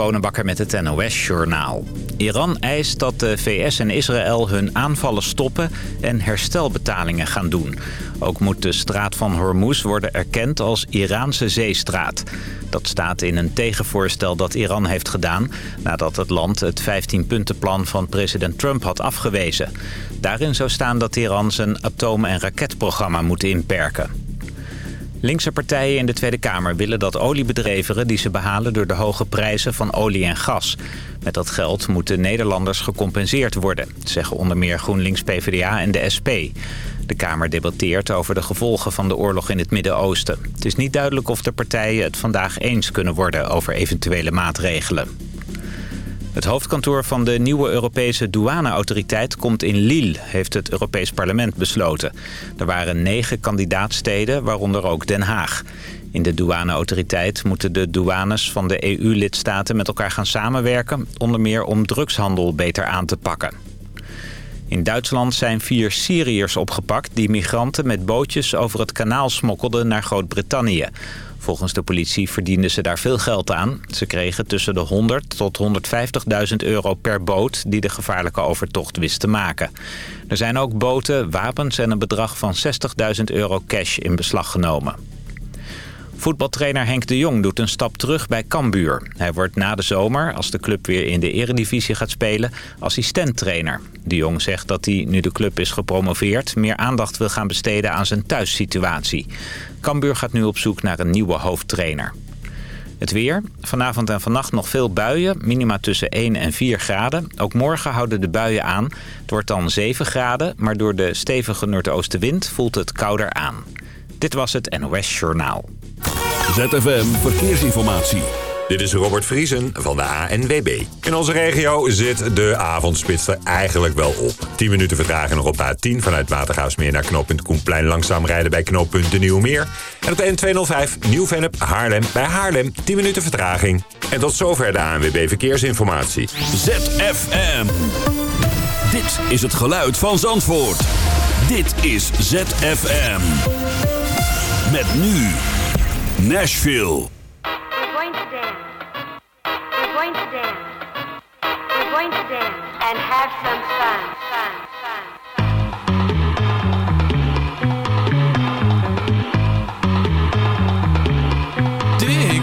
Bonenbakker met het NOS Journaal. Iran eist dat de VS en Israël hun aanvallen stoppen en herstelbetalingen gaan doen. Ook moet de straat van Hormuz worden erkend als Iraanse zeestraat. Dat staat in een tegenvoorstel dat Iran heeft gedaan... nadat het land het 15-puntenplan van president Trump had afgewezen. Daarin zou staan dat Iran zijn atoom- en raketprogramma moet inperken. Linkse partijen in de Tweede Kamer willen dat oliebedrijven die ze behalen door de hoge prijzen van olie en gas. Met dat geld moeten Nederlanders gecompenseerd worden, zeggen onder meer GroenLinks PvdA en de SP. De Kamer debatteert over de gevolgen van de oorlog in het Midden-Oosten. Het is niet duidelijk of de partijen het vandaag eens kunnen worden over eventuele maatregelen. Het hoofdkantoor van de nieuwe Europese douaneautoriteit komt in Lille, heeft het Europees Parlement besloten. Er waren negen kandidaatsteden, waaronder ook Den Haag. In de douaneautoriteit moeten de douanes van de EU-lidstaten met elkaar gaan samenwerken... onder meer om drugshandel beter aan te pakken. In Duitsland zijn vier Syriërs opgepakt die migranten met bootjes over het kanaal smokkelden naar Groot-Brittannië. Volgens de politie verdienden ze daar veel geld aan. Ze kregen tussen de 100 tot 150.000 euro per boot die de gevaarlijke overtocht wist te maken. Er zijn ook boten, wapens en een bedrag van 60.000 euro cash in beslag genomen. Voetbaltrainer Henk de Jong doet een stap terug bij Cambuur. Hij wordt na de zomer, als de club weer in de eredivisie gaat spelen, assistenttrainer. De Jong zegt dat hij, nu de club is gepromoveerd, meer aandacht wil gaan besteden aan zijn thuissituatie. Cambuur gaat nu op zoek naar een nieuwe hoofdtrainer. Het weer. Vanavond en vannacht nog veel buien. Minima tussen 1 en 4 graden. Ook morgen houden de buien aan. Het wordt dan 7 graden. Maar door de stevige noordoostenwind voelt het kouder aan. Dit was het NOS Journaal. ZFM Verkeersinformatie. Dit is Robert Vriesen van de ANWB. In onze regio zit de avondspits er eigenlijk wel op. 10 minuten vertraging nog op de A10 vanuit Watergaasmeer naar knooppunt Koenplein. Langzaam rijden bij knooppunt De Nieuwmeer. En op de N205 Nieuw-Vennep Haarlem bij Haarlem 10 minuten vertraging. En tot zover de ANWB Verkeersinformatie. ZFM. Dit is het geluid van Zandvoort. Dit is ZFM. Met nu Nashville. We're going to dance. We're going to dance. We're going to dance and have some fun. Fun. Fun. Dig.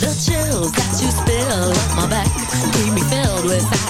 The chills that you spill up my back keep me filled with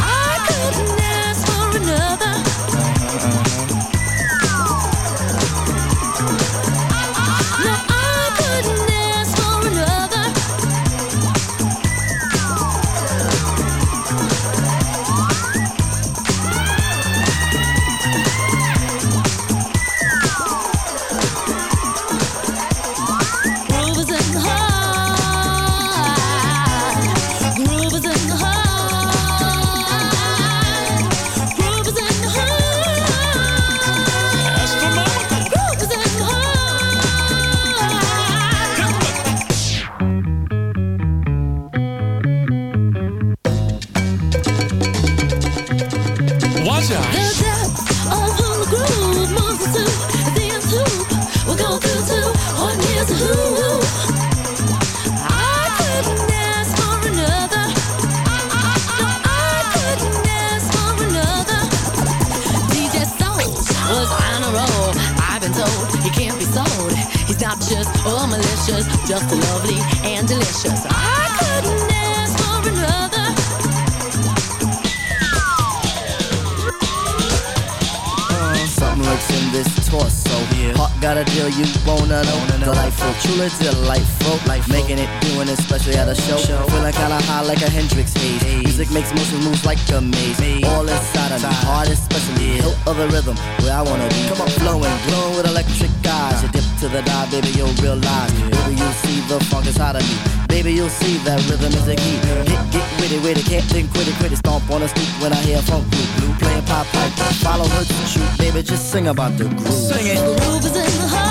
like a maze. All inside of me, heart especially. Yeah. Hilt of the rhythm, where I wanna be. Come on, flowing, glowing with electric eyes. You dip to the dive, baby, you'll realize. Yeah. Baby, you'll see the funk is hot of me. Baby, you'll see that rhythm is a key. Get, get witty, witty, can't think quitty, quitty. Stomp on the street when I hear funk blue, blue. Playing pop pipe, follow her to shoot. Baby, just sing about the groove. Sing it. The groove is in the heart.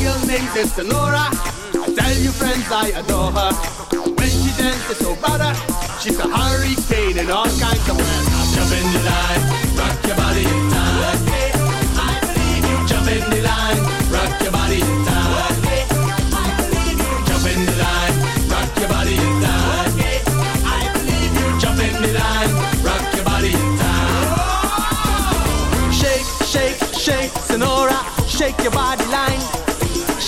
Girl name is Sonora. Tell your friends I adore her. When she dances so better, she's a hurricane in all kinds of ways. Jump in the line, rock your body in time. I believe you. Jump in the line, rock your body in time. I believe you. Jump in the line, rock your body in time. I believe you. Jump in the line, rock your body in time. Shake, shake, shake, Sonora, shake your body line.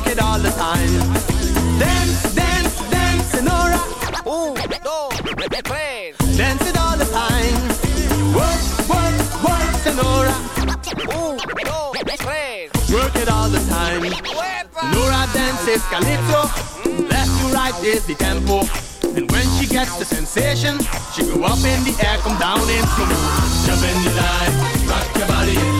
Work it all the time. Dance, dance, dance, Sonora. Un, dos, tres. Dance it all the time. Work, work, work, Sonora. Un, dos, tres. Work it all the time. Nora dances calypso. Left to right is the tempo. And when she gets the sensation, she go up in the air, come down in slow. Jump in the line, rock your body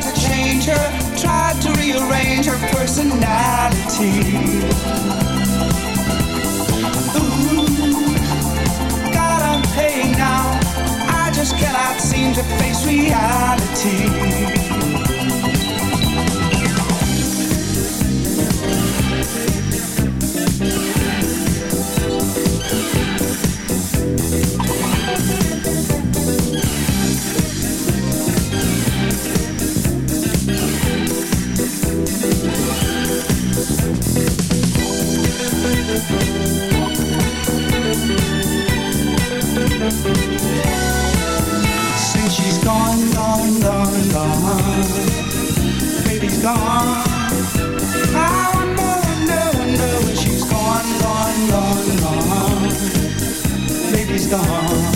Tried to change her, tried to rearrange her personality. Ooh, God, I'm paying now. I just cannot seem to face reality. Since she's gone, gone, gone, gone. Baby's gone. I wonder, wonder, wonder where she's gone, gone, gone, gone. Baby's gone.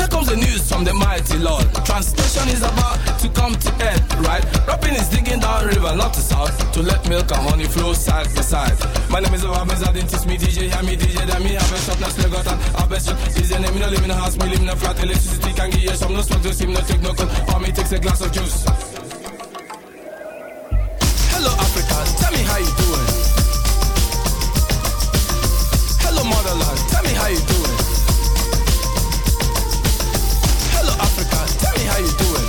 Here comes the news from the mighty Lord. Translation is about to come to end, right? Rapping is digging down river, not to south, to let milk and honey flow side by side. My name is Obamiz, I didn't teach me DJ, hear me DJ, then me have a now still got an have shop. Is your name, me no live in a house, me live in a flat, electricity can give you some, no smoke, no steam, no take no cold, or me takes a glass of juice. Hello Africa, tell me how you doing. Hello motherland, tell me how you doing. You doing. Hello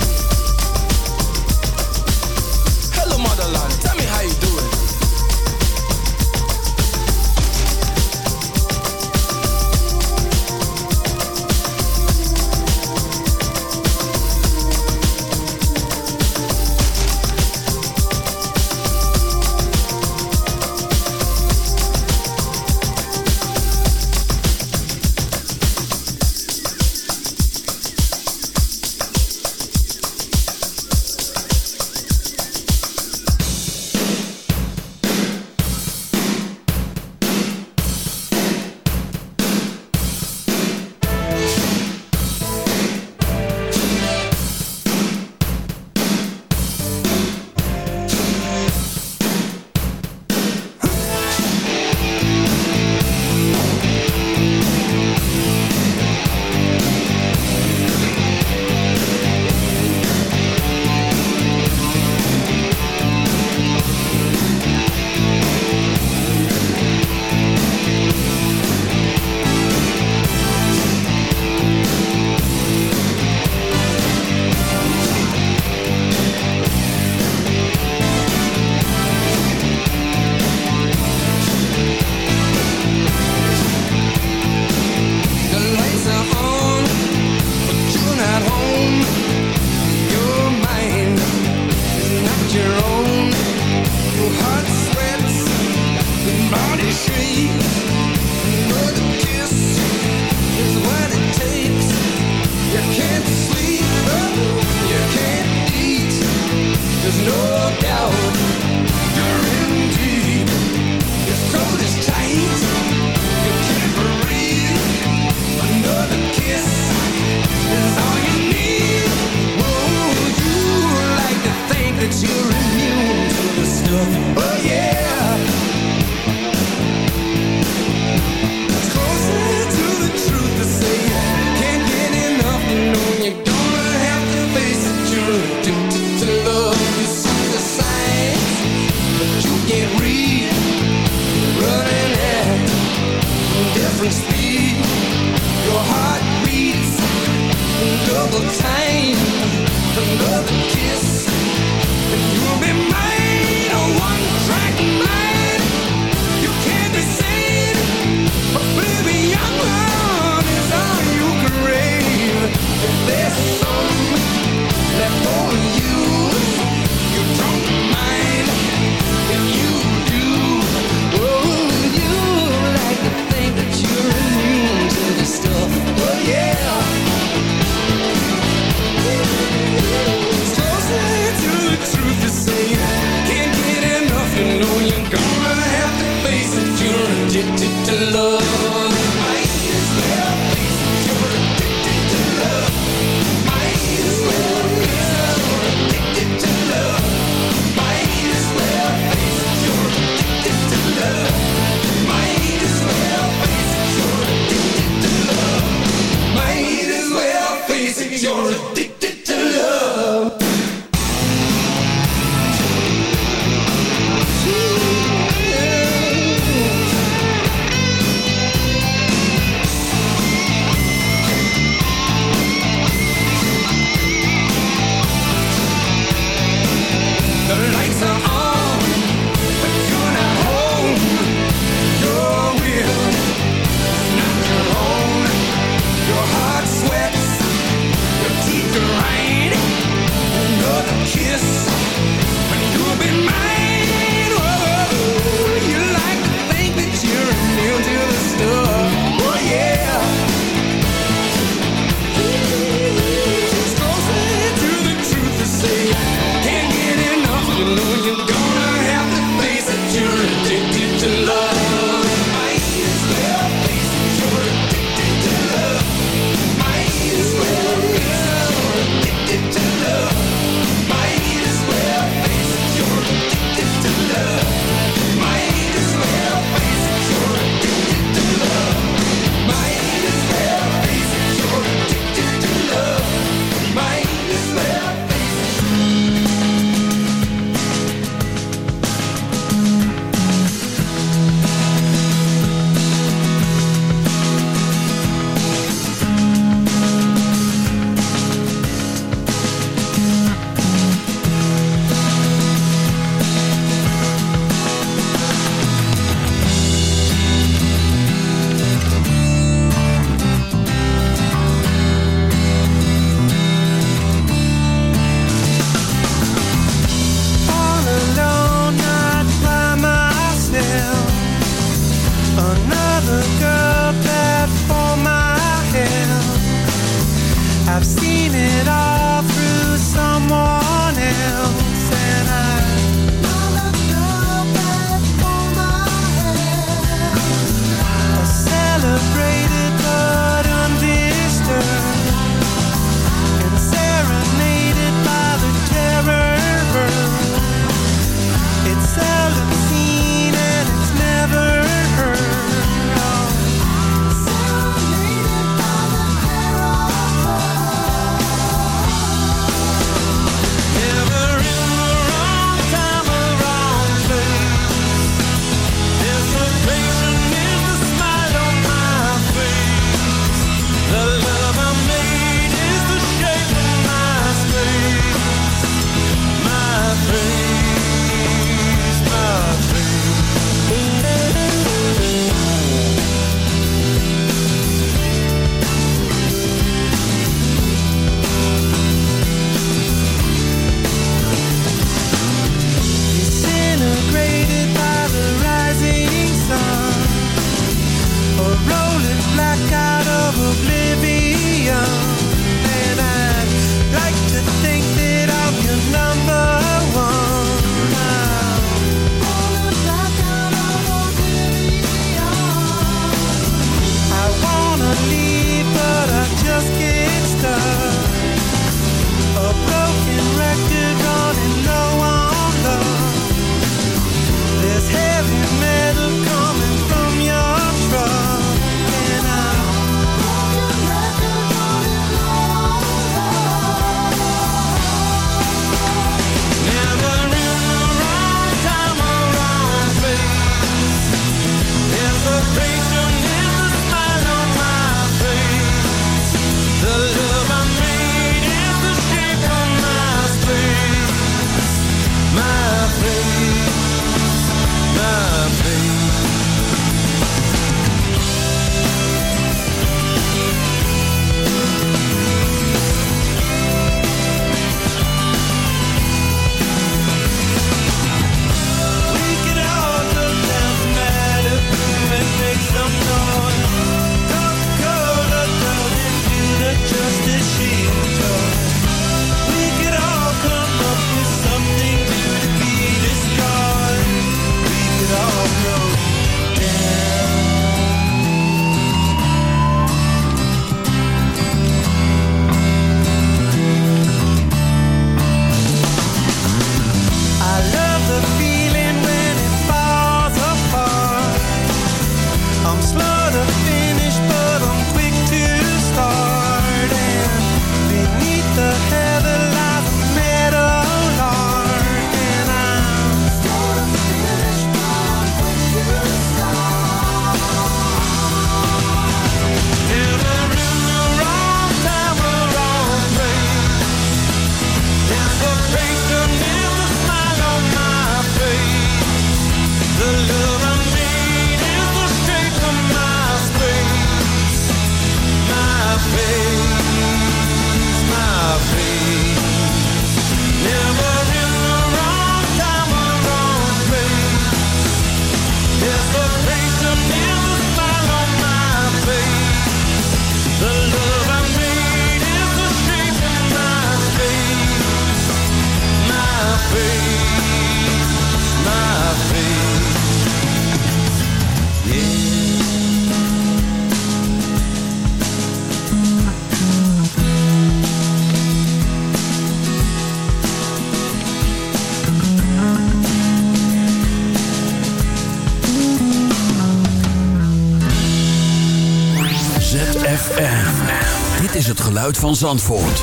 van Zandvoort.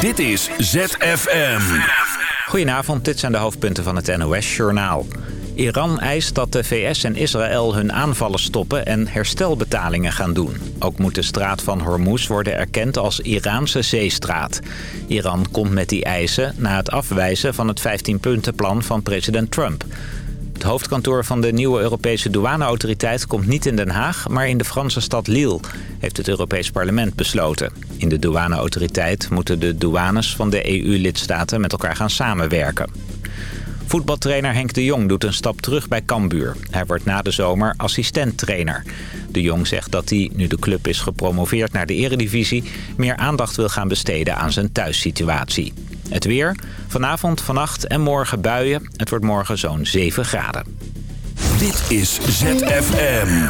Dit is ZFM. Goedenavond, dit zijn de hoofdpunten van het NOS-journaal. Iran eist dat de VS en Israël hun aanvallen stoppen en herstelbetalingen gaan doen. Ook moet de straat van Hormuz worden erkend als Iraanse zeestraat. Iran komt met die eisen na het afwijzen van het 15-puntenplan van president Trump. Het hoofdkantoor van de nieuwe Europese douaneautoriteit komt niet in Den Haag, maar in de Franse stad Lille, heeft het Europees Parlement besloten. In de douaneautoriteit moeten de douanes van de EU-lidstaten met elkaar gaan samenwerken. Voetbaltrainer Henk de Jong doet een stap terug bij Cambuur. Hij wordt na de zomer assistenttrainer. De Jong zegt dat hij, nu de club is gepromoveerd naar de eredivisie... meer aandacht wil gaan besteden aan zijn thuissituatie. Het weer, vanavond, vannacht en morgen buien. Het wordt morgen zo'n 7 graden. Dit is ZFM.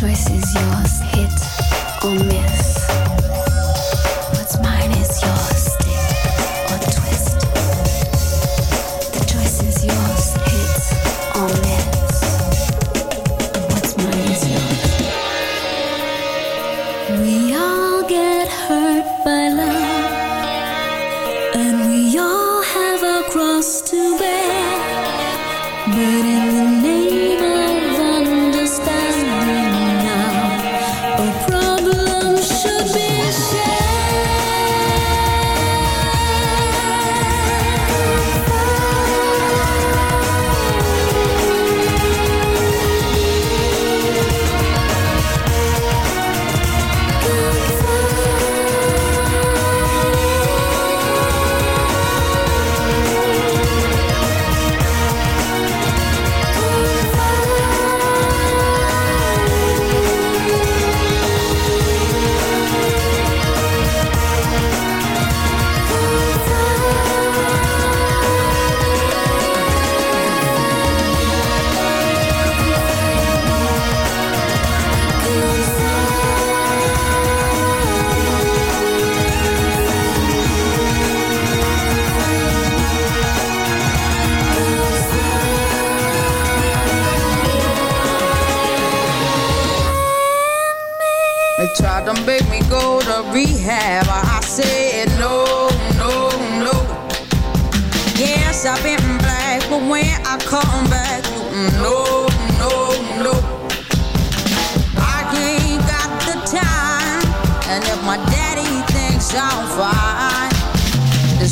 choice is yours, hit or miss.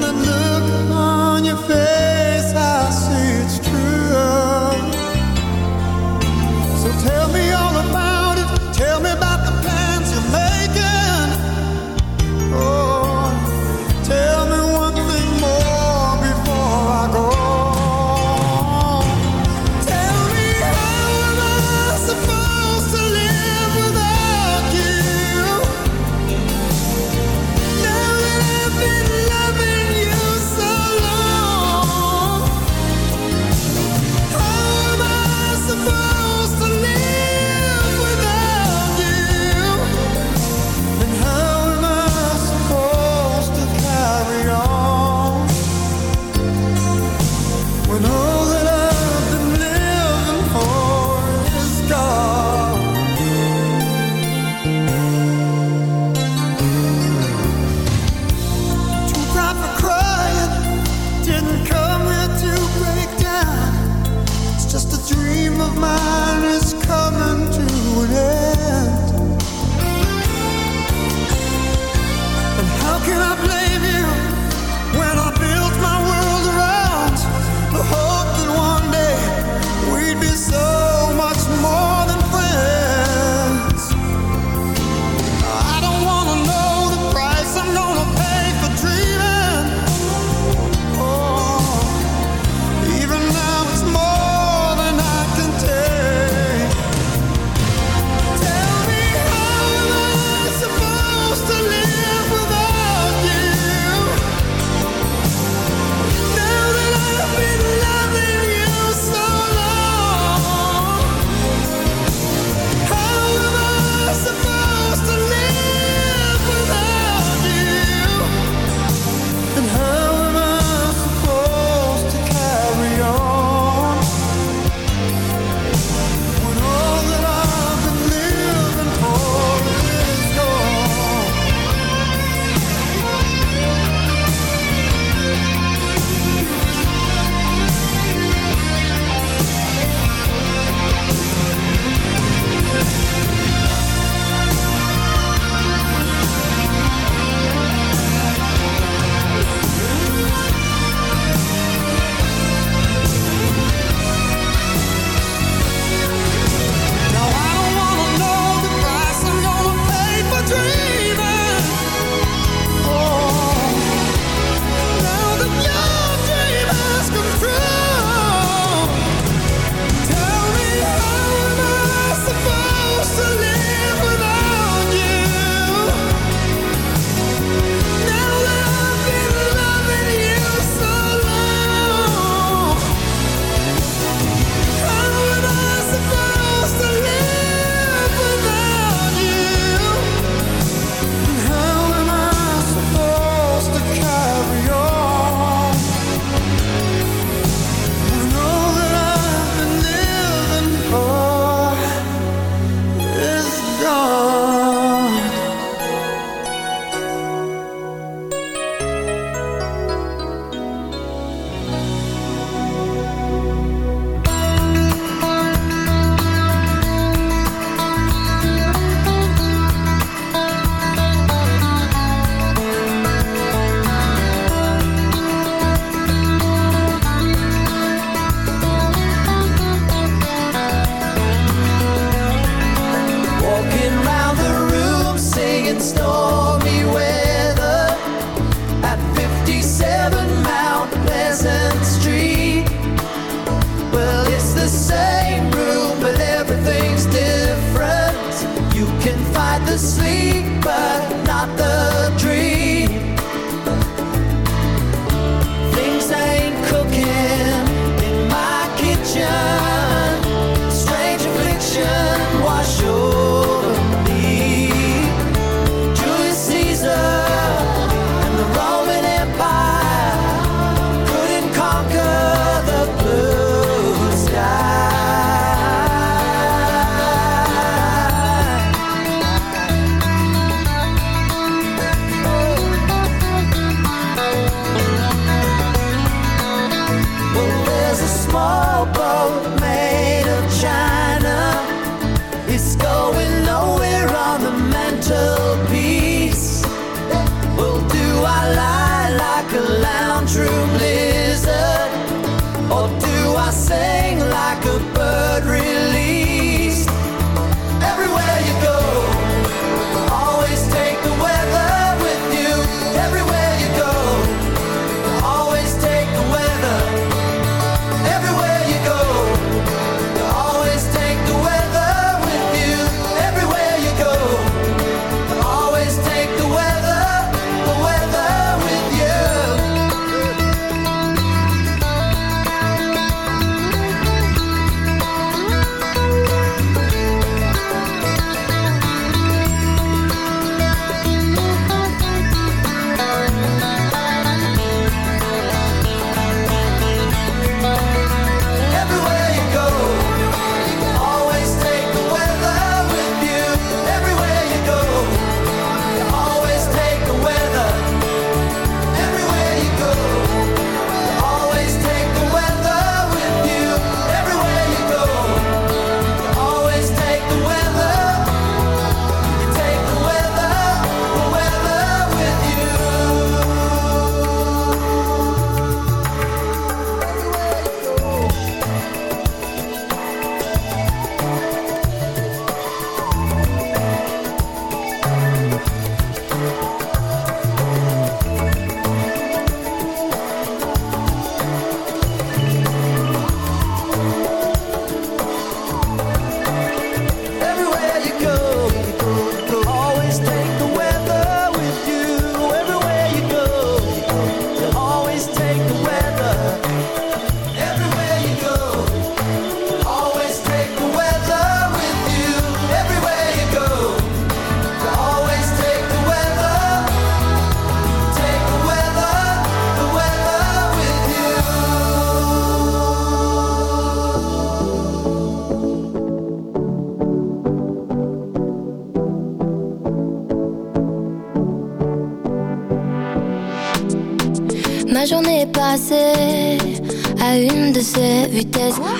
the look on your face